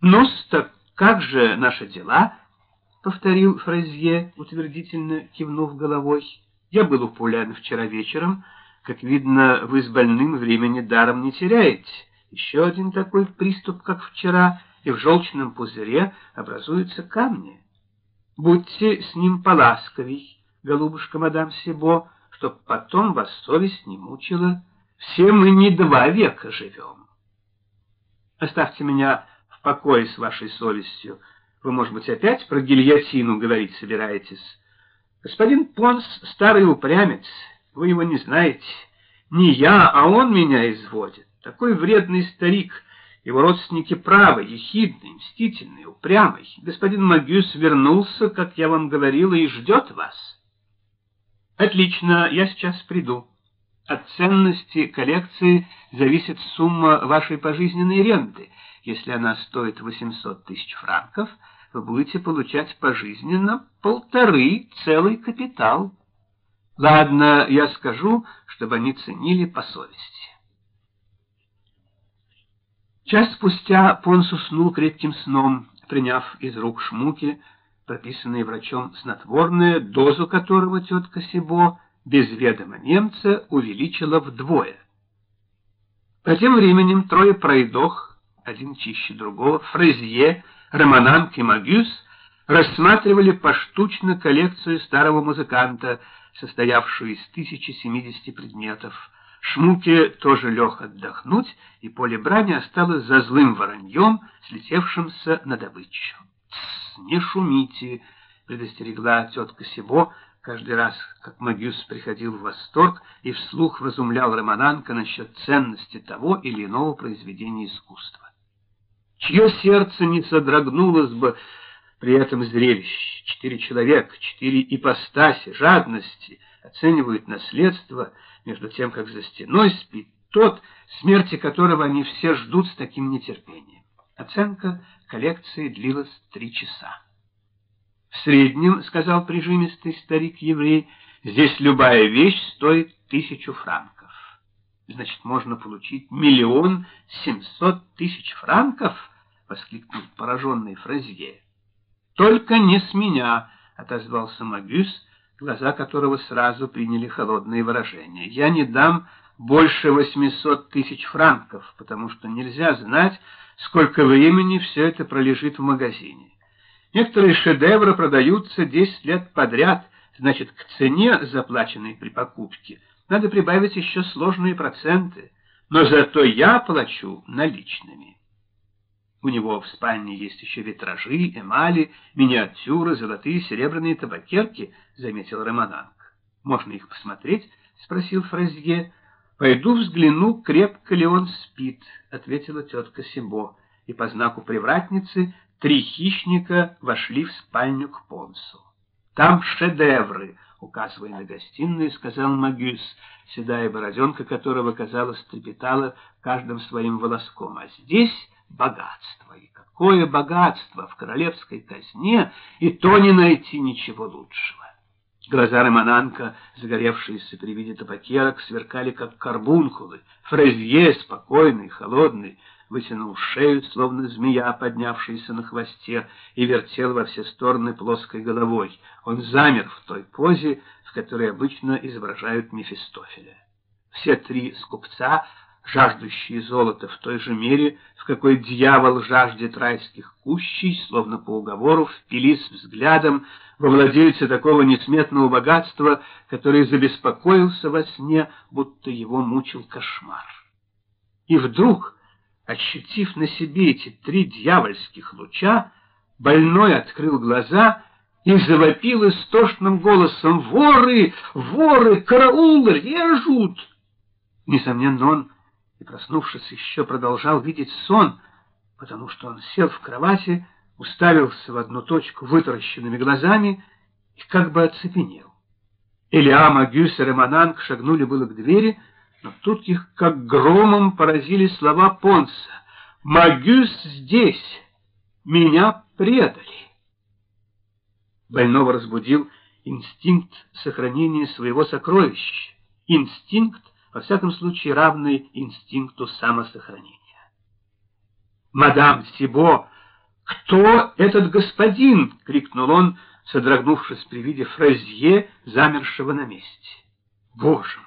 ну так как же наши дела?» — повторил Фразье, утвердительно кивнув головой. «Я был у Пуляна вчера вечером. Как видно, вы с больным времени даром не теряете. Еще один такой приступ, как вчера, и в желчном пузыре образуются камни. Будьте с ним поласковей, голубушка мадам Себо, чтоб потом вас совесть не мучила. Все мы не два века живем. Оставьте меня покое с вашей совестью. Вы, может быть, опять про гильотину говорить собираетесь? Господин Понс — старый упрямец, вы его не знаете. Не я, а он меня изводит. Такой вредный старик. Его родственники правы, ехидный, мстительный, упрямый. Господин Магюс вернулся, как я вам говорила, и ждет вас. Отлично, я сейчас приду. От ценности коллекции зависит сумма вашей пожизненной ренты — если она стоит 800 тысяч франков, вы будете получать пожизненно полторы целый капитал. Ладно, я скажу, чтобы они ценили по совести. Час спустя Понс уснул крепким сном, приняв из рук шмуки, прописанные врачом снотворное, дозу которого тетка Сибо без ведома немца увеличила вдвое. А тем временем трое пройдох один чище другого, Фрезье, Романанк и Магюс рассматривали поштучно коллекцию старого музыканта, состоявшую из 1070 предметов. Шмуке тоже лег отдохнуть, и поле брани осталось за злым вороньем, слетевшимся на добычу. «Тссс, не шумите!» — предостерегла тетка Сибо, каждый раз, как Магюс приходил в восторг и вслух разумлял Романанка насчет ценности того или иного произведения искусства чье сердце не содрогнулось бы при этом зрелище. Четыре человека, четыре ипостаси, жадности оценивают наследство, между тем, как за стеной спит тот, смерти которого они все ждут с таким нетерпением. Оценка коллекции длилась три часа. В среднем, — сказал прижимистый старик-еврей, — здесь любая вещь стоит тысячу франков. Значит, можно получить миллион семьсот тысяч франков? — воскликнул пораженный Фразье. — Только не с меня, — отозвался Магюс, глаза которого сразу приняли холодные выражения. — Я не дам больше восьмисот тысяч франков, потому что нельзя знать, сколько времени все это пролежит в магазине. Некоторые шедевры продаются десять лет подряд, значит, к цене, заплаченной при покупке, надо прибавить еще сложные проценты, но зато я плачу наличными. У него в спальне есть еще витражи, эмали, миниатюры, золотые серебряные табакерки, — заметил Романанг. — Можно их посмотреть? — спросил Фразье. — Пойду взгляну, крепко ли он спит, — ответила тетка Симбо, и по знаку привратницы три хищника вошли в спальню к Понсу. — Там шедевры! — указывая на гостиную, сказал Магюс, седая бороденка которого, казалось, трепетала каждым своим волоском. А здесь богатство. И какое богатство в королевской казне, и то не найти ничего лучшего. Глаза Романанка, загоревшиеся при виде табакерок, сверкали, как карбункулы. Фрезье, спокойный, холодный, вытянул шею, словно змея, поднявшаяся на хвосте, и вертел во все стороны плоской головой. Он замер в той позе, в которой обычно изображают Мефистофеля. Все три скупца, жаждущие золота в той же мере, в какой дьявол жаждет райских кущей, словно по уговору, впились взглядом во владельца такого несметного богатства, который забеспокоился во сне, будто его мучил кошмар. И вдруг Ощутив на себе эти три дьявольских луча, больной открыл глаза и завопил истошным голосом «Воры! Воры! Караул! Режут!» Несомненно, он, и проснувшись, еще продолжал видеть сон, потому что он сел в кровати, уставился в одну точку вытаращенными глазами и как бы оцепенел. Элиама, Гюс и Романанг шагнули было к двери, но тут их как громом поразили слова Понса. «Магюс здесь! Меня предали!» Больного разбудил инстинкт сохранения своего сокровища, инстинкт, во всяком случае, равный инстинкту самосохранения. Мадам Сибо «Кто этот господин?» — крикнул он, содрогнувшись при виде Фразье, замершего на месте. «Боже